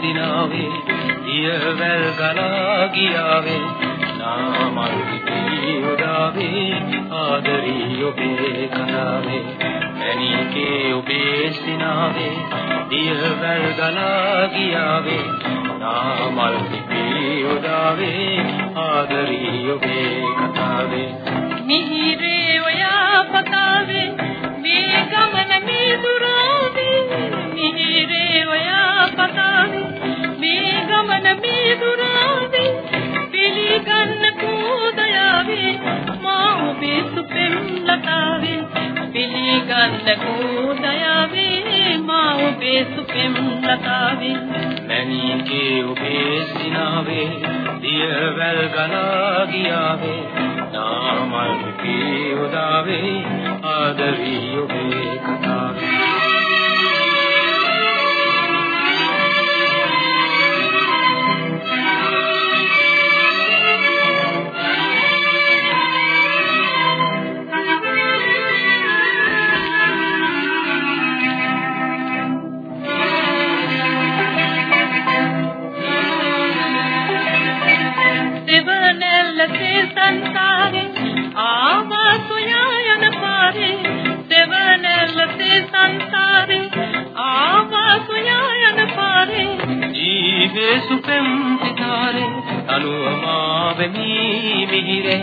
සිනාවේ දියවැල් ගලා ගියාවේ නාමල්ටි උදාවේ ආදරී ඔබේ කනාවේ මැනිකේ ඔබේ සිනාවේ දියවැල් ගලා ගියාවේ නාමල්ටි උදාවේ ආදරී ඔබේ කතාවේ. පිළිගන්න කෝදයාවේ මා ඔබේ සුපෙම් ලතාවේ මැණිකේ ඔබේ සිනාවේ දියවැල් ගලා ගියාවේ. නාමල් පිටි උදාවේ ආදරී ඔබේ සංසාරේ ආවා සොයා යන පාරේ දෙවනැල්ලේ සංසාරේ ආවා සොයා යන පාරේ. ජීවේ සුපෙම් සිතාරේ අනුමාවෙමි මිහිරේ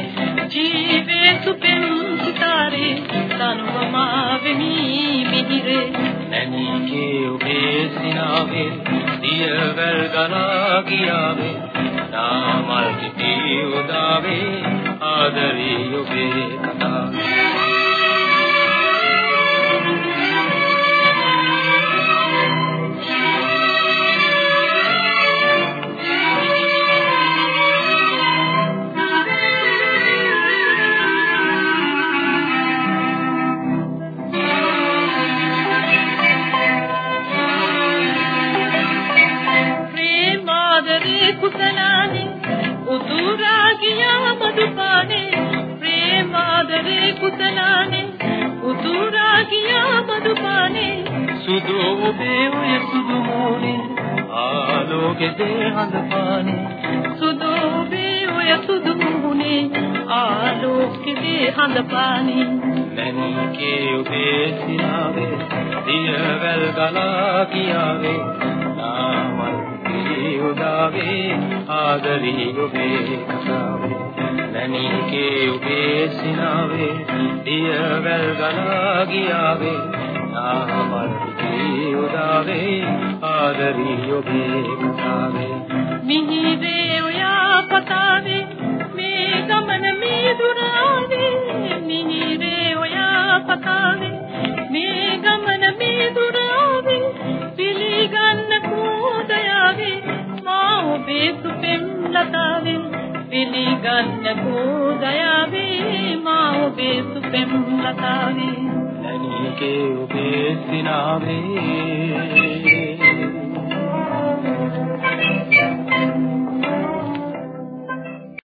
ජීවේ සුපෙම් සිතාරේ තනුවමාවෙමි මිහිරේ නැණිකේ ඔබේ සිනාවේ දියවැල් ගලා ගියාවේ නාමල් පිටි උදාවේ ආදරී ඔබේ කතාවේ ප්‍රේමාදරේ කුසලානේ උතුරා ගියා මදුපානේ. සුදු ඔබේ ඔය සුදු මූණේ ආලෝකයේ හඳ පානේ සුදෝබේ ඔය සුදු මුහුණේ ආලෝකයේ හඳ පානේ මැණිකේ ඔබේ සිනාවේ දියවැල් ගලා ගියාවේ නාමල් පිටි උදාවේ ආදරී ඔබේ කතාවේ. මැණිකේ ඔබේ සිනාවේ දියවැල් ගලා ගියාවේ නාමල් පිටි උදාවේ ආදරී ඔබේ කතාවේ මිහිරේ පිළිගන්න කෝදයාවේ මා ඔබේ සුපෙම් ලතාවේ. නැණිකේ ඔබේ සිනාවේ